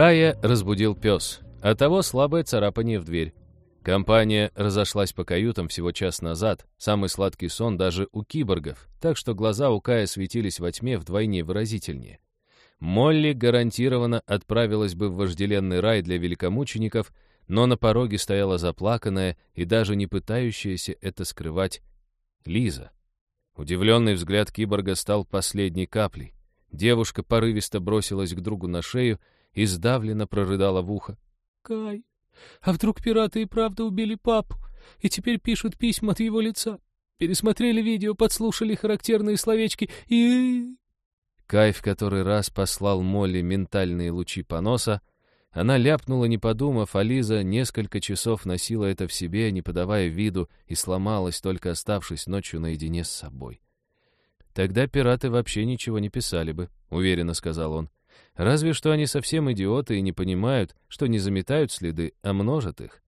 Кая разбудил пес, а того слабое царапание в дверь. Компания разошлась по каютам всего час назад, самый сладкий сон даже у киборгов, так что глаза у Кая светились во тьме вдвойне выразительнее. Молли гарантированно отправилась бы в вожделенный рай для великомучеников, но на пороге стояла заплаканная и даже не пытающаяся это скрывать Лиза. Удивленный взгляд киборга стал последней каплей. Девушка порывисто бросилась к другу на шею и сдавленно прорыдала в ухо. «Кай, а вдруг пираты и правда убили папу, и теперь пишут письма от его лица? Пересмотрели видео, подслушали характерные словечки и...» Кай в который раз послал Молли ментальные лучи поноса. Она ляпнула, не подумав, а Лиза несколько часов носила это в себе, не подавая виду, и сломалась, только оставшись ночью наедине с собой. «Тогда пираты вообще ничего не писали бы», — уверенно сказал он. Разве что они совсем идиоты и не понимают, что не заметают следы, а множат их.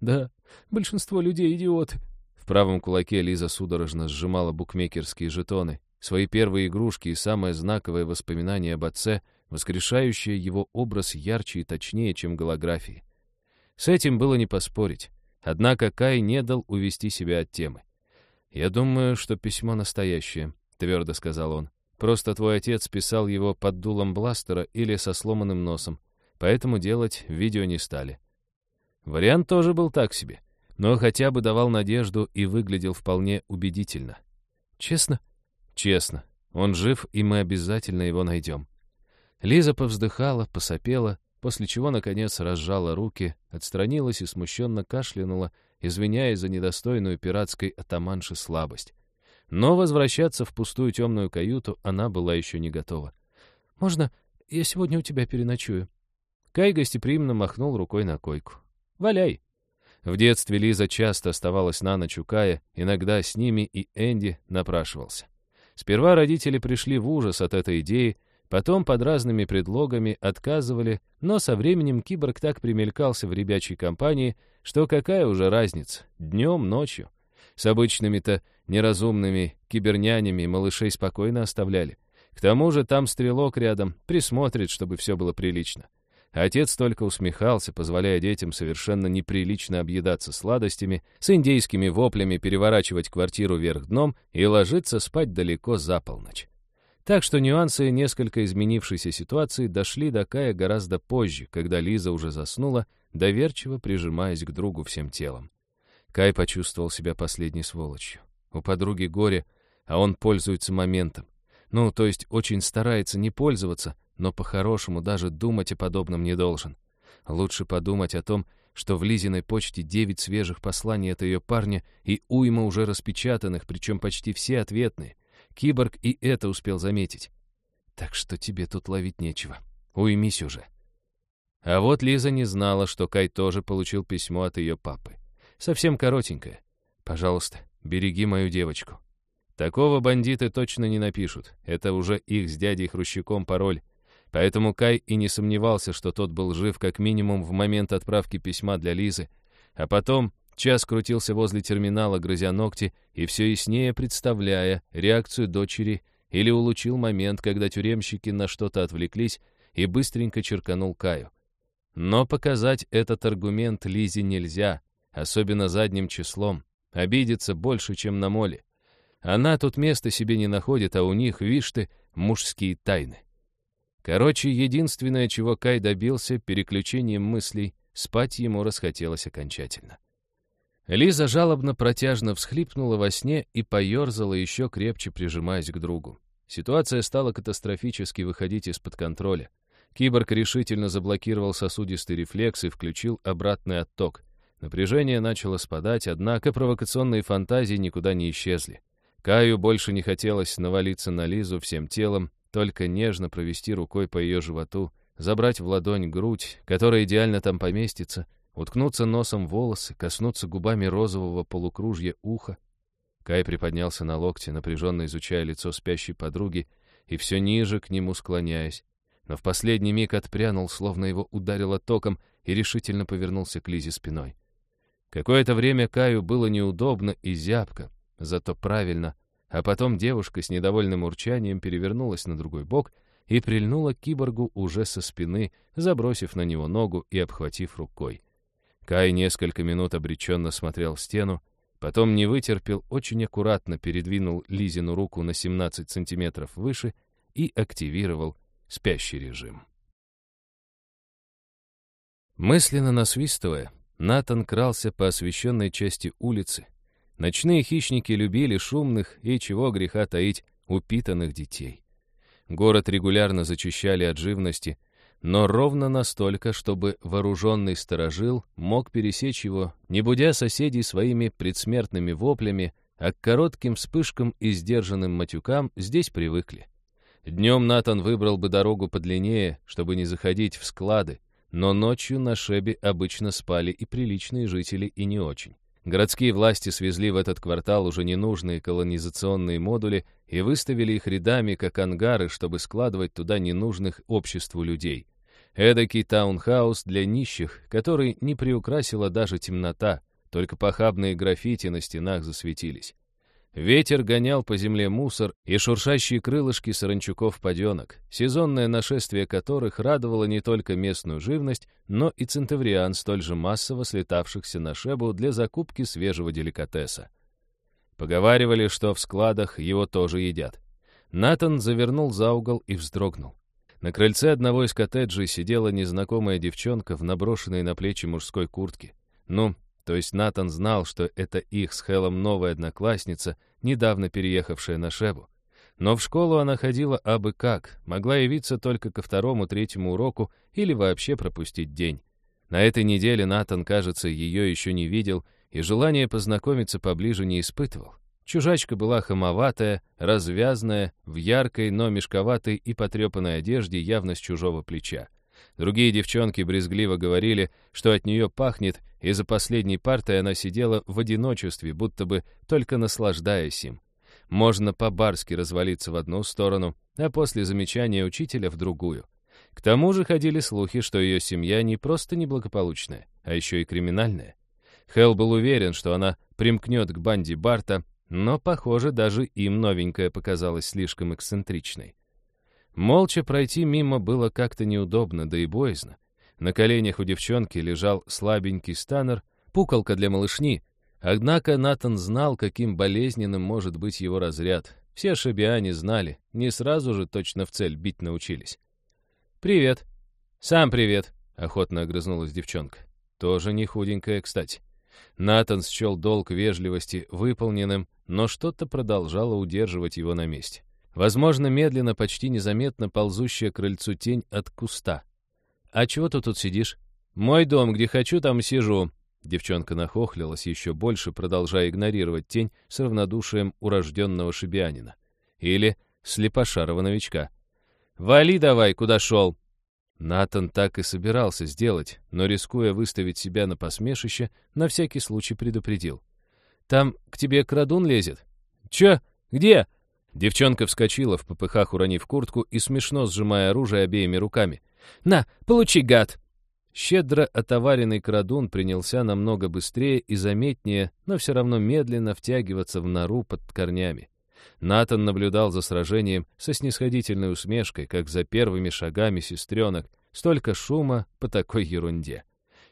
Да, большинство людей идиоты. В правом кулаке Лиза судорожно сжимала букмекерские жетоны, свои первые игрушки и самое знаковое воспоминание об отце, воскрешающее его образ ярче и точнее, чем голографии. С этим было не поспорить. Однако Кай не дал увести себя от темы. «Я думаю, что письмо настоящее», — твердо сказал он. Просто твой отец писал его под дулом бластера или со сломанным носом, поэтому делать видео не стали. Вариант тоже был так себе, но хотя бы давал надежду и выглядел вполне убедительно. Честно? Честно. Он жив, и мы обязательно его найдем. Лиза повздыхала, посопела, после чего, наконец, разжала руки, отстранилась и смущенно кашлянула, извиняясь за недостойную пиратской атаманши слабость. Но возвращаться в пустую темную каюту она была еще не готова. «Можно я сегодня у тебя переночую?» Кай гостеприимно махнул рукой на койку. «Валяй!» В детстве Лиза часто оставалась на ночь у Кая, иногда с ними и Энди напрашивался. Сперва родители пришли в ужас от этой идеи, потом под разными предлогами отказывали, но со временем киборг так примелькался в ребячей компании, что какая уже разница, днем, ночью. С обычными-то неразумными кибернянями малышей спокойно оставляли. К тому же там стрелок рядом, присмотрит, чтобы все было прилично. Отец только усмехался, позволяя детям совершенно неприлично объедаться сладостями, с индейскими воплями переворачивать квартиру вверх дном и ложиться спать далеко за полночь. Так что нюансы несколько изменившейся ситуации дошли до Кая гораздо позже, когда Лиза уже заснула, доверчиво прижимаясь к другу всем телом. Кай почувствовал себя последней сволочью. У подруги горе, а он пользуется моментом. Ну, то есть очень старается не пользоваться, но по-хорошему даже думать о подобном не должен. Лучше подумать о том, что в Лизиной почте девять свежих посланий от ее парня и уйма уже распечатанных, причем почти все ответные. Киборг и это успел заметить. Так что тебе тут ловить нечего. Уймись уже. А вот Лиза не знала, что Кай тоже получил письмо от ее папы. Совсем коротенькая. Пожалуйста, береги мою девочку. Такого бандиты точно не напишут. Это уже их с дядей Хрущиком пароль. Поэтому Кай и не сомневался, что тот был жив как минимум в момент отправки письма для Лизы. А потом час крутился возле терминала, грызя ногти, и все яснее представляя реакцию дочери или улучил момент, когда тюремщики на что-то отвлеклись и быстренько черканул Каю. Но показать этот аргумент Лизе нельзя — особенно задним числом, обидится больше, чем на моле. Она тут места себе не находит, а у них, видишь ты, мужские тайны. Короче, единственное, чего Кай добился, переключением мыслей, спать ему расхотелось окончательно. Лиза жалобно протяжно всхлипнула во сне и поерзала еще крепче, прижимаясь к другу. Ситуация стала катастрофически выходить из-под контроля. Киборг решительно заблокировал сосудистый рефлекс и включил обратный отток. Напряжение начало спадать, однако провокационные фантазии никуда не исчезли. Каю больше не хотелось навалиться на Лизу всем телом, только нежно провести рукой по ее животу, забрать в ладонь грудь, которая идеально там поместится, уткнуться носом в волосы, коснуться губами розового полукружья уха. Кай приподнялся на локте, напряженно изучая лицо спящей подруги, и все ниже к нему склоняясь. Но в последний миг отпрянул, словно его ударило током, и решительно повернулся к Лизе спиной. Какое-то время Каю было неудобно и зябко, зато правильно, а потом девушка с недовольным урчанием перевернулась на другой бок, и прильнула к киборгу уже со спины, забросив на него ногу и обхватив рукой. Кай несколько минут обреченно смотрел в стену, потом не вытерпел, очень аккуратно передвинул Лизину руку на 17 сантиметров выше и активировал спящий режим. Мысленно насвистывая, Натан крался по освещенной части улицы. Ночные хищники любили шумных и, чего греха таить, упитанных детей. Город регулярно зачищали от живности, но ровно настолько, чтобы вооруженный сторожил мог пересечь его, не будя соседей своими предсмертными воплями, а к коротким вспышкам и сдержанным матюкам здесь привыкли. Днем Натан выбрал бы дорогу подлиннее, чтобы не заходить в склады, но ночью на Шебе обычно спали и приличные жители, и не очень. Городские власти свезли в этот квартал уже ненужные колонизационные модули и выставили их рядами, как ангары, чтобы складывать туда ненужных обществу людей. Эдакий таунхаус для нищих, который не приукрасила даже темнота, только похабные граффити на стенах засветились. Ветер гонял по земле мусор и шуршащие крылышки саранчуков-паденок, сезонное нашествие которых радовало не только местную живность, но и центавриан, столь же массово слетавшихся на Шебу для закупки свежего деликатеса. Поговаривали, что в складах его тоже едят. Натан завернул за угол и вздрогнул. На крыльце одного из коттеджей сидела незнакомая девчонка в наброшенной на плечи мужской куртке. Ну, то есть Натан знал, что это их с Хелом новая одноклассница, недавно переехавшая на Шебу. Но в школу она ходила абы как, могла явиться только ко второму-третьему уроку или вообще пропустить день. На этой неделе Натан, кажется, ее еще не видел и желание познакомиться поближе не испытывал. Чужачка была хамоватая, развязная, в яркой, но мешковатой и потрепанной одежде явно с чужого плеча. Другие девчонки брезгливо говорили, что от нее пахнет, и за последней партой она сидела в одиночестве, будто бы только наслаждаясь им. Можно по-барски развалиться в одну сторону, а после замечания учителя в другую. К тому же ходили слухи, что ее семья не просто неблагополучная, а еще и криминальная. Хелл был уверен, что она примкнет к банде Барта, но, похоже, даже им новенькая показалась слишком эксцентричной. Молча пройти мимо было как-то неудобно, да и боязно. На коленях у девчонки лежал слабенький станер, пукалка для малышни. Однако Натан знал, каким болезненным может быть его разряд. Все шабиане знали, не сразу же точно в цель бить научились. «Привет». «Сам привет», — охотно огрызнулась девчонка. Тоже не худенькая, кстати. Натан счел долг вежливости выполненным, но что-то продолжало удерживать его на месте. Возможно, медленно, почти незаметно ползущая к крыльцу тень от куста. «А чего ты тут сидишь?» «Мой дом, где хочу, там сижу». Девчонка нахохлилась еще больше, продолжая игнорировать тень с равнодушием урожденного шибианина. Или слепошарого новичка. «Вали давай, куда шел!» Натан так и собирался сделать, но, рискуя выставить себя на посмешище, на всякий случай предупредил. «Там к тебе крадун лезет?» «Чё? Где?» Девчонка вскочила в попыхах, уронив куртку и смешно сжимая оружие обеими руками. «На, получи, гад!» Щедро отоваренный крадун принялся намного быстрее и заметнее, но все равно медленно втягиваться в нору под корнями. Натан наблюдал за сражением со снисходительной усмешкой, как за первыми шагами сестренок, столько шума по такой ерунде.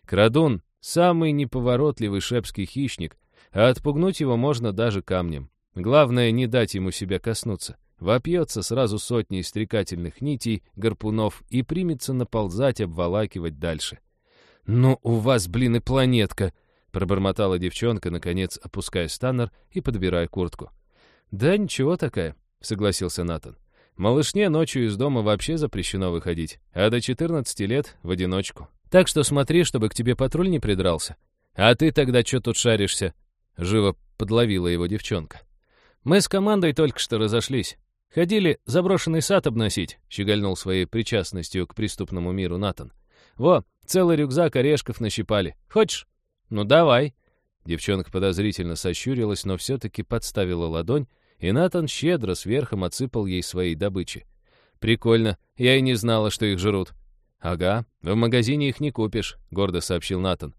Крадун — самый неповоротливый шепский хищник, а отпугнуть его можно даже камнем. Главное, не дать ему себя коснуться. Вопьется сразу сотней стрекательных нитей, гарпунов и примется наползать, обволакивать дальше. «Ну, у вас, блин, и планетка!» — пробормотала девчонка, наконец опуская станнер и подбирая куртку. «Да ничего такая», — согласился Натан. «Малышне ночью из дома вообще запрещено выходить, а до 14 лет — в одиночку. Так что смотри, чтобы к тебе патруль не придрался. А ты тогда что тут шаришься?» Живо подловила его девчонка. «Мы с командой только что разошлись. Ходили заброшенный сад обносить», — щегольнул своей причастностью к преступному миру Натан. «Во, целый рюкзак орешков нащипали. Хочешь?» «Ну, давай». Девчонка подозрительно сощурилась, но все-таки подставила ладонь, и Натан щедро сверхом отсыпал ей своей добычи. «Прикольно, я и не знала, что их жрут». «Ага, в магазине их не купишь», — гордо сообщил Натан.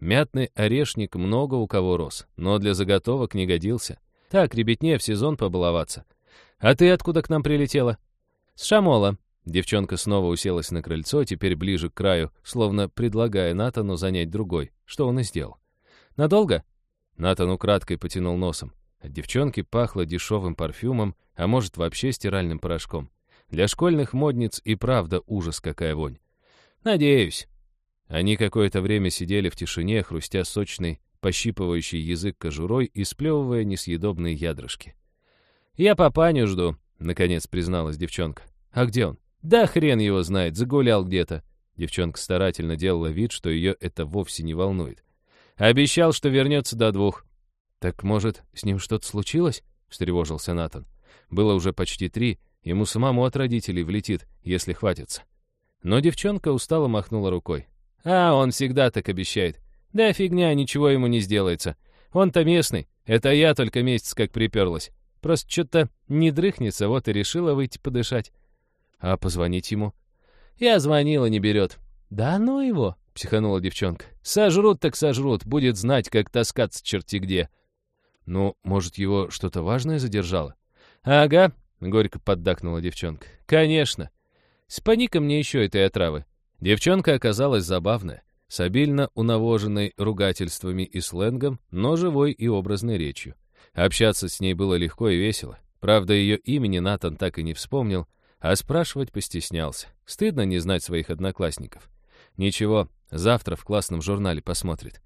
Мятный орешник много у кого рос, но для заготовок не годился. Так, ребятне в сезон побаловаться. А ты откуда к нам прилетела? С Шамола. Девчонка снова уселась на крыльцо, теперь ближе к краю, словно предлагая Натану занять другой, что он и сделал. «Надолго?» Натан украдкой потянул носом. От девчонки пахло дешевым парфюмом, а может, вообще стиральным порошком. Для школьных модниц и правда ужас какая вонь. «Надеюсь». Они какое-то время сидели в тишине, хрустя сочный, пощипывающий язык кожурой и сплевывая несъедобные ядрышки. «Я папаню жду», — наконец призналась девчонка. «А где он?» «Да хрен его знает, загулял где-то». Девчонка старательно делала вид, что ее это вовсе не волнует. «Обещал, что вернется до двух». «Так, может, с ним что-то случилось?» — встревожился Натан. «Было уже почти три, ему самому от родителей влетит, если хватится». Но девчонка устало махнула рукой. «А, он всегда так обещает. Да фигня, ничего ему не сделается. Он-то местный, это я только месяц как приперлась. Просто что-то не дрыхнется, вот и решила выйти подышать. А позвонить ему? Я звонила, не берет. Да ну его, психанула девчонка. Сожрут так сожрут, будет знать, как таскаться черти где. Ну, может, его что-то важное задержало? Ага, горько поддакнула девчонка. Конечно. Спани-ка мне еще этой отравы. Девчонка оказалась забавная, с обильно унавоженной ругательствами и сленгом, но живой и образной речью. Общаться с ней было легко и весело. Правда, ее имени Натан так и не вспомнил, а спрашивать постеснялся. Стыдно не знать своих одноклассников. Ничего, завтра в классном журнале посмотрит.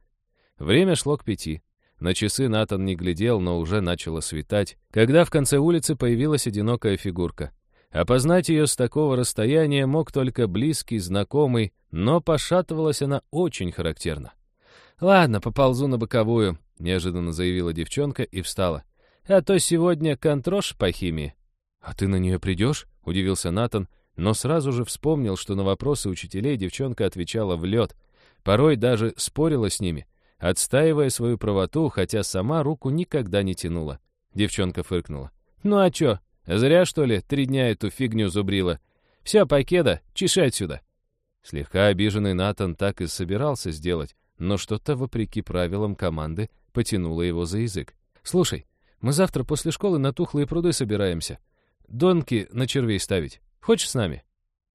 Время шло к пяти. На часы Натан не глядел, но уже начало светать, когда в конце улицы появилась одинокая фигурка. Опознать ее с такого расстояния мог только близкий, знакомый, но пошатывалась она очень характерно. «Ладно, поползу на боковую», — неожиданно заявила девчонка и встала. «А то сегодня контрош по химии». «А ты на нее придешь?» — удивился Натан, но сразу же вспомнил, что на вопросы учителей девчонка отвечала в лед, порой даже спорила с ними, отстаивая свою правоту, хотя сама руку никогда не тянула. Девчонка фыркнула. «Ну а чё, зря, что ли, три дня эту фигню зубрила? Все, покеда, чеши отсюда!» Слегка обиженный Натан так и собирался сделать, но что-то, вопреки правилам команды, потянуло его за язык. «Слушай, мы завтра после школы на тухлые пруды собираемся. Донки на червей ставить. Хочешь с нами?»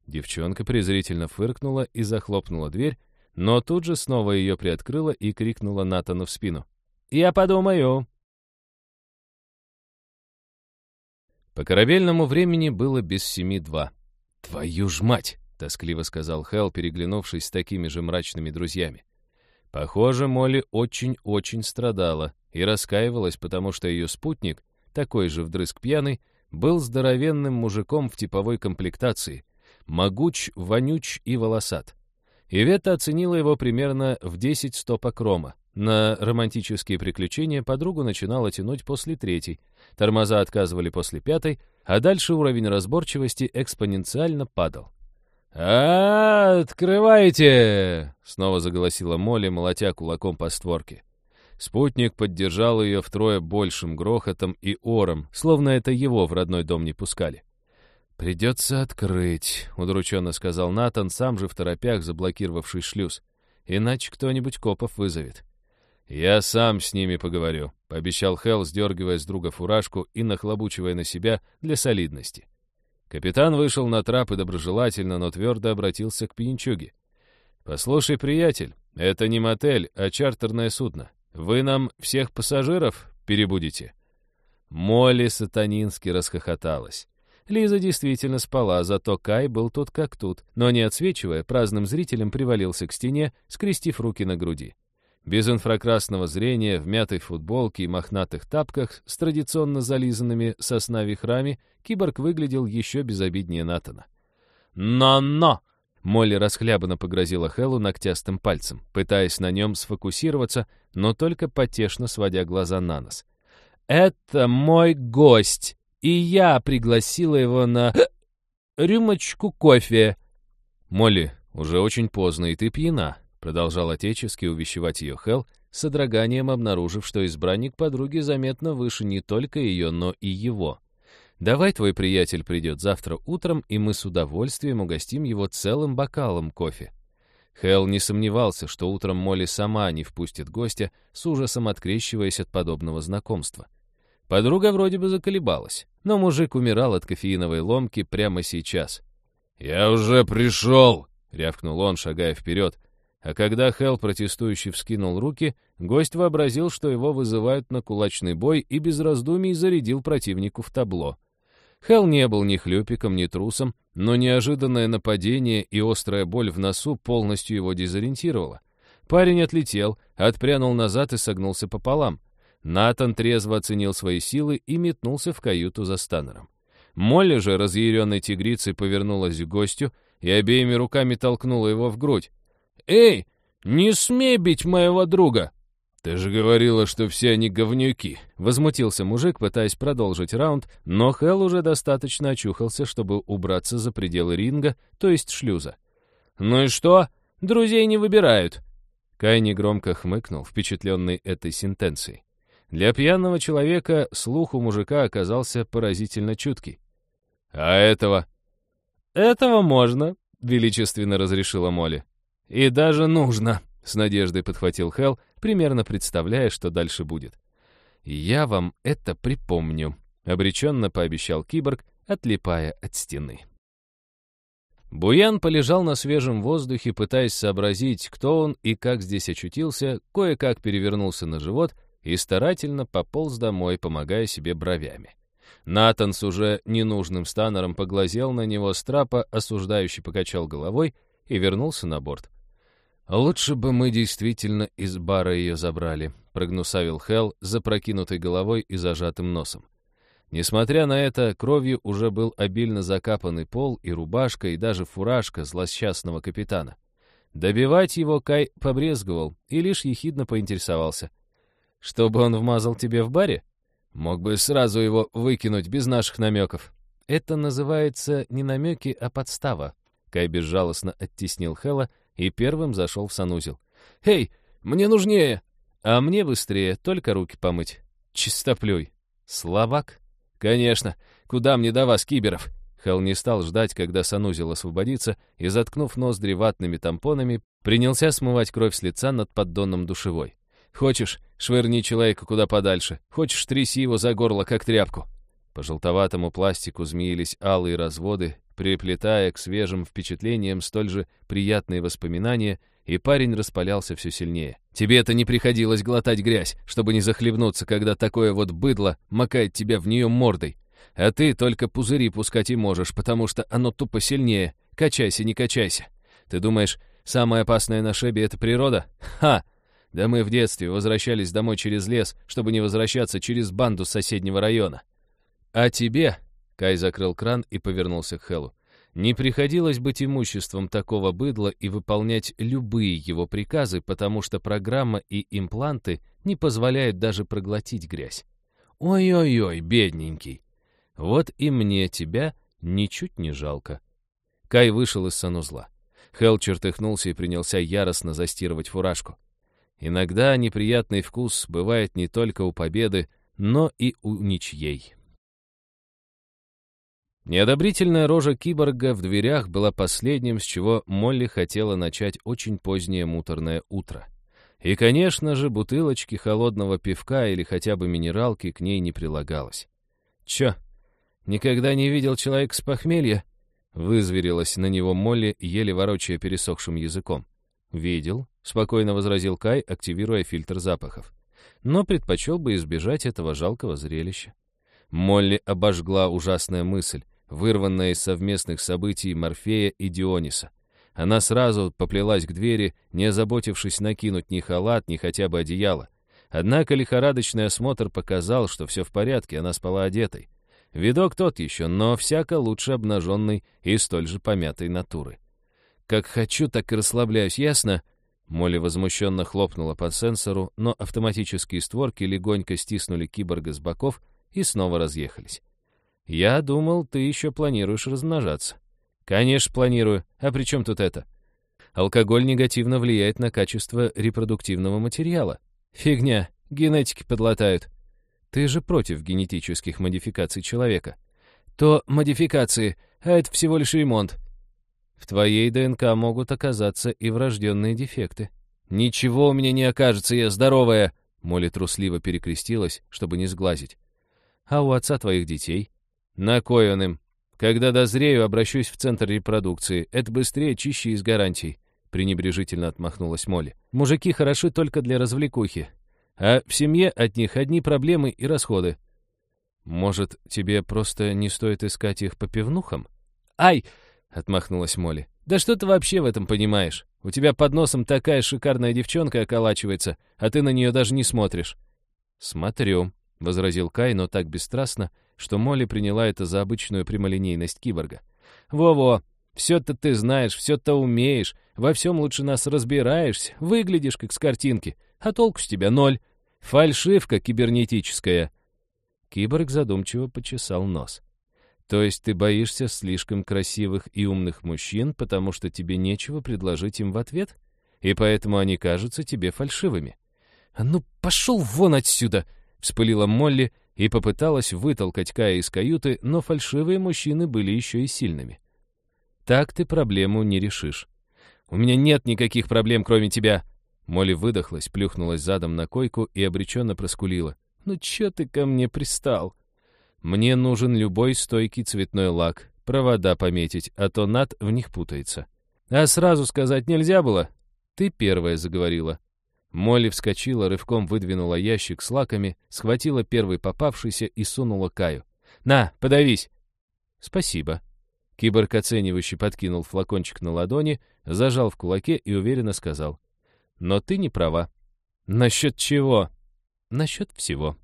Девчонка презрительно фыркнула и захлопнула дверь, но тут же снова ее приоткрыла и крикнула Натану в спину. «Я подумаю!» По корабельному времени было без семи два. «Твою ж мать!» — тоскливо сказал Хелл, переглянувшись с такими же мрачными друзьями. Похоже, Молли очень-очень страдала и раскаивалась, потому что ее спутник, такой же вдрызг пьяный, был здоровенным мужиком в типовой комплектации, могуч, вонюч и волосат. Ивета оценила его примерно в 10 стопок рома. На романтические приключения подругу начинала тянуть после третьей, тормоза отказывали после пятой, а дальше уровень разборчивости экспоненциально падал. «А, открывайте!» — снова заголосила Молли, молотя кулаком по створке. Спутник поддержал ее втрое большим грохотом и ором, словно это его в родной дом не пускали. «Придется открыть», — удрученно сказал Натан, сам же в торопях заблокировавший шлюз. «Иначе кто-нибудь копов вызовет». «Я сам с ними поговорю», — пообещал Хелл, сдергивая с друга фуражку и нахлобучивая на себя для солидности. Капитан вышел на трап и доброжелательно, но твердо обратился к пьянчуге. «Послушай, приятель, это не мотель, а чартерное судно. Вы нам всех пассажиров перебудете?» Молли сатанински расхохоталась. Лиза действительно спала, зато Кай был тут как тут, но не отсвечивая, праздным зрителям привалился к стене, скрестив руки на груди. Без инфракрасного зрения, в мятой футболке и мохнатых тапках с традиционно зализанными сосна вихрами, киборг выглядел еще безобиднее Натана. «Но-но!» Молли расхлябанно погрозила Хеллу ногтястым пальцем, пытаясь на нем сфокусироваться, но только потешно сводя глаза на нос. «Это мой гость, и я пригласила его на рюмочку кофе». «Молли, уже очень поздно, и ты пьяна», — продолжал отечески увещевать ее Хелл, с содроганием обнаружив, что избранник подруги заметно выше не только ее, но и его. Давай твой приятель придет завтра утром, и мы с удовольствием угостим его целым бокалом кофе». Хелл не сомневался, что утром Молли сама не впустит гостя, с ужасом открещиваясь от подобного знакомства. Подруга вроде бы заколебалась, но мужик умирал от кофеиновой ломки прямо сейчас. «Я уже пришел!» — рявкнул он, шагая вперед. А когда Хелл протестующий вскинул руки, гость вообразил, что его вызывают на кулачный бой и без раздумий зарядил противнику в табло. Хелл не был ни хлюпиком, ни трусом, но неожиданное нападение и острая боль в носу полностью его дезориентировало. Парень отлетел, отпрянул назад и согнулся пополам. Натан трезво оценил свои силы и метнулся в каюту за Станнером. Молли же, разъяренной тигрицей, повернулась к гостю и обеими руками толкнула его в грудь. «Эй, не смей бить моего друга!» «Ты же говорила, что все они говнюки!» Возмутился мужик, пытаясь продолжить раунд, но Хелл уже достаточно очухался, чтобы убраться за пределы ринга, то есть шлюза. «Ну и что? Друзей не выбирают!» Кай негромко хмыкнул, впечатленный этой сентенцией. Для пьяного человека слух у мужика оказался поразительно чуткий. «А этого?» «Этого можно», — величественно разрешила Молли. «И даже нужно», — с надеждой подхватил Хелл, примерно представляя, что дальше будет. «Я вам это припомню», — обреченно пообещал киборг, отлипая от стены. Буян полежал на свежем воздухе, пытаясь сообразить, кто он и как здесь очутился, кое-как перевернулся на живот и старательно пополз домой, помогая себе бровями. Натан с уже ненужным станером поглазел на него с трапа, осуждающий покачал головой и вернулся на борт. «Лучше бы мы действительно из бара ее забрали», — прогнусавил Хелл запрокинутой головой и зажатым носом. Несмотря на это, кровью уже был обильно закапанный пол и рубашка, и даже фуражка злосчастного капитана. Добивать его Кай побрезговал и лишь ехидно поинтересовался. «Чтобы он вмазал тебе в баре? Мог бы сразу его выкинуть без наших намеков». «Это называется не намеки, а подстава», — Кай безжалостно оттеснил Хэлла и первым зашел в санузел. «Эй, мне нужнее!» «А мне быстрее, только руки помыть. Чистоплюй. Слабак?» «Конечно. Куда мне до вас, киберов?» Хелл не стал ждать, когда санузел освободится, и, заткнув ноздри ватными тампонами, принялся смывать кровь с лица над поддоном душевой. «Хочешь, швырни человека куда подальше. Хочешь, тряси его за горло, как тряпку». По желтоватому пластику змеились алые разводы, приплетая к свежим впечатлениям столь же приятные воспоминания, и парень распалялся все сильнее. «Тебе это не приходилось глотать грязь, чтобы не захлебнуться, когда такое вот быдло макает тебя в нее мордой. А ты только пузыри пускать и можешь, потому что оно тупо сильнее. Качайся, не качайся. Ты думаешь, самое опасное на шебе — это природа? Ха! Да мы в детстве возвращались домой через лес, чтобы не возвращаться через банду соседнего района. А тебе...» — Кай закрыл кран и повернулся к Хеллу. Не приходилось быть имуществом такого быдла и выполнять любые его приказы, потому что программа и импланты не позволяют даже проглотить грязь. Ой-ой-ой, бедненький. Вот и мне тебя ничуть не жалко. Кай вышел из санузла. Хелл чертыхнулся и принялся яростно застирывать фуражку. Иногда неприятный вкус бывает не только у победы, но и у ничьей. Неодобрительная рожа киборга в дверях была последним, с чего Молли хотела начать очень позднее муторное утро. И, конечно же, бутылочки холодного пивка или хотя бы минералки к ней не прилагалось. «Чё, никогда не видел человека с похмелья?» Вызверилась на него Молли, еле ворочая пересохшим языком. «Видел», — спокойно возразил Кай, активируя фильтр запахов. «Но предпочел бы избежать этого жалкого зрелища». Молли обожгла ужасная мысль вырванная из совместных событий Морфея и Диониса. Она сразу поплелась к двери, не озаботившись накинуть ни халат, ни хотя бы одеяло. Однако лихорадочный осмотр показал, что все в порядке, она спала одетой. Видок тот еще, но всяко лучше обнаженной и столь же помятой натуры. «Как хочу, так и расслабляюсь, ясно?» Молли возмущенно хлопнула по сенсору, но автоматические створки легонько стиснули киборга с боков и снова разъехались. «Я думал, ты еще планируешь размножаться». «Конечно, планирую. А при чем тут это?» «Алкоголь негативно влияет на качество репродуктивного материала». «Фигня. Генетики подлатают». «Ты же против генетических модификаций человека». «То модификации, а это всего лишь ремонт». «В твоей ДНК могут оказаться и врожденные дефекты». «Ничего у меня не окажется, я здоровая!» Молли трусливо перекрестилась, чтобы не сглазить. «А у отца твоих детей?» «На кой он им?» Когда дозрею, обращусь в центр репродукции. Это быстрее, чище и с гарантией. Пренебрежительно отмахнулась Молли. Мужики хороши только для развлекухи. А в семье от них одни проблемы и расходы. Может, тебе просто не стоит искать их по пивнухам? Ай! Отмахнулась Молли. Да что ты вообще в этом понимаешь? У тебя под носом такая шикарная девчонка околачивается, а ты на нее даже не смотришь. Смотрю, возразил Кай, но так бесстрастно, что Молли приняла это за обычную прямолинейность киборга. «Во-во, все-то ты знаешь, все-то умеешь, во всем лучше нас разбираешься, выглядишь как с картинки, а толку с тебя ноль. Фальшивка кибернетическая». Киборг задумчиво почесал нос. «То есть ты боишься слишком красивых и умных мужчин, потому что тебе нечего предложить им в ответ? И поэтому они кажутся тебе фальшивыми?» «А ну, пошел вон отсюда!» — вспылила Молли и попыталась вытолкать Кая из каюты, но фальшивые мужчины были еще и сильными. «Так ты проблему не решишь». «У меня нет никаких проблем, кроме тебя!» Молли выдохлась, плюхнулась задом на койку и обреченно проскулила. «Ну чё ты ко мне пристал?» «Мне нужен любой стойкий цветной лак, провода пометить, а то над в них путается». «А сразу сказать нельзя было?» «Ты первая заговорила». Молли вскочила, рывком выдвинула ящик с лаками, схватила первый попавшийся и сунула Каю. «На, подавись!» «Спасибо». Киборг оценивающе подкинул флакончик на ладони, зажал в кулаке и уверенно сказал. «Но ты не права». «Насчет чего?» «Насчет всего».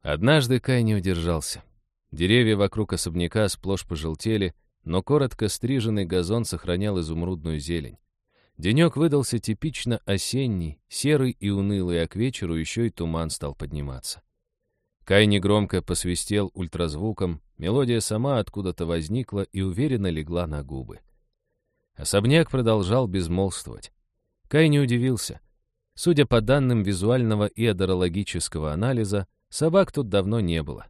Однажды Кай не удержался. Деревья вокруг особняка сплошь пожелтели, но коротко стриженный газон сохранял изумрудную зелень. Денек выдался типично осенний, серый и унылый, а к вечеру еще и туман стал подниматься. Кай негромко посвистел ультразвуком, мелодия сама откуда-то возникла и уверенно легла на губы. Особняк продолжал безмолвствовать. Кай не удивился. Судя по данным визуального и адорологического анализа, собак тут давно не было.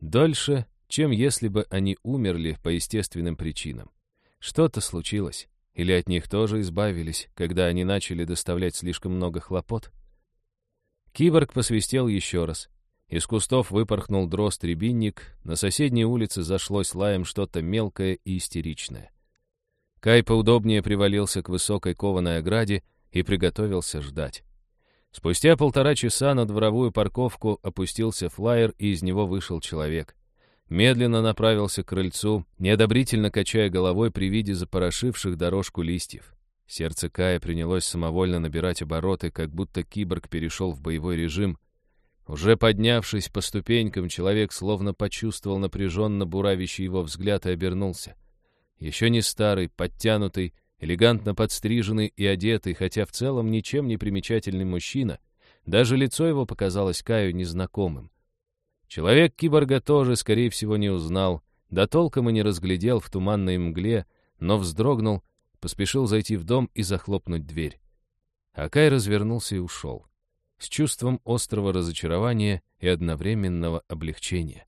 Дольше, чем если бы они умерли по естественным причинам. Что-то случилось. Или от них тоже избавились, когда они начали доставлять слишком много хлопот? Киборг посвистел еще раз. Из кустов выпорхнул дрозд-рябинник, на соседней улице зашлось лаем что-то мелкое и истеричное. Кай поудобнее привалился к высокой кованой ограде и приготовился ждать. Спустя полтора часа на дворовую парковку опустился флайер, и из него вышел человек медленно направился к крыльцу, неодобрительно качая головой при виде запорошивших дорожку листьев. Сердце Кая принялось самовольно набирать обороты, как будто киборг перешел в боевой режим. Уже поднявшись по ступенькам, человек словно почувствовал напряженно буравящий его взгляд и обернулся. Еще не старый, подтянутый, элегантно подстриженный и одетый, хотя в целом ничем не примечательный мужчина, даже лицо его показалось Каю незнакомым. Человек киборга тоже, скорее всего, не узнал, да толком и не разглядел в туманной мгле, но вздрогнул, поспешил зайти в дом и захлопнуть дверь. Акай развернулся и ушел. С чувством острого разочарования и одновременного облегчения.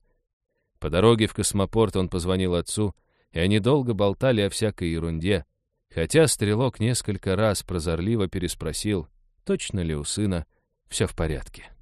По дороге в космопорт он позвонил отцу, и они долго болтали о всякой ерунде, хотя стрелок несколько раз прозорливо переспросил, точно ли у сына все в порядке.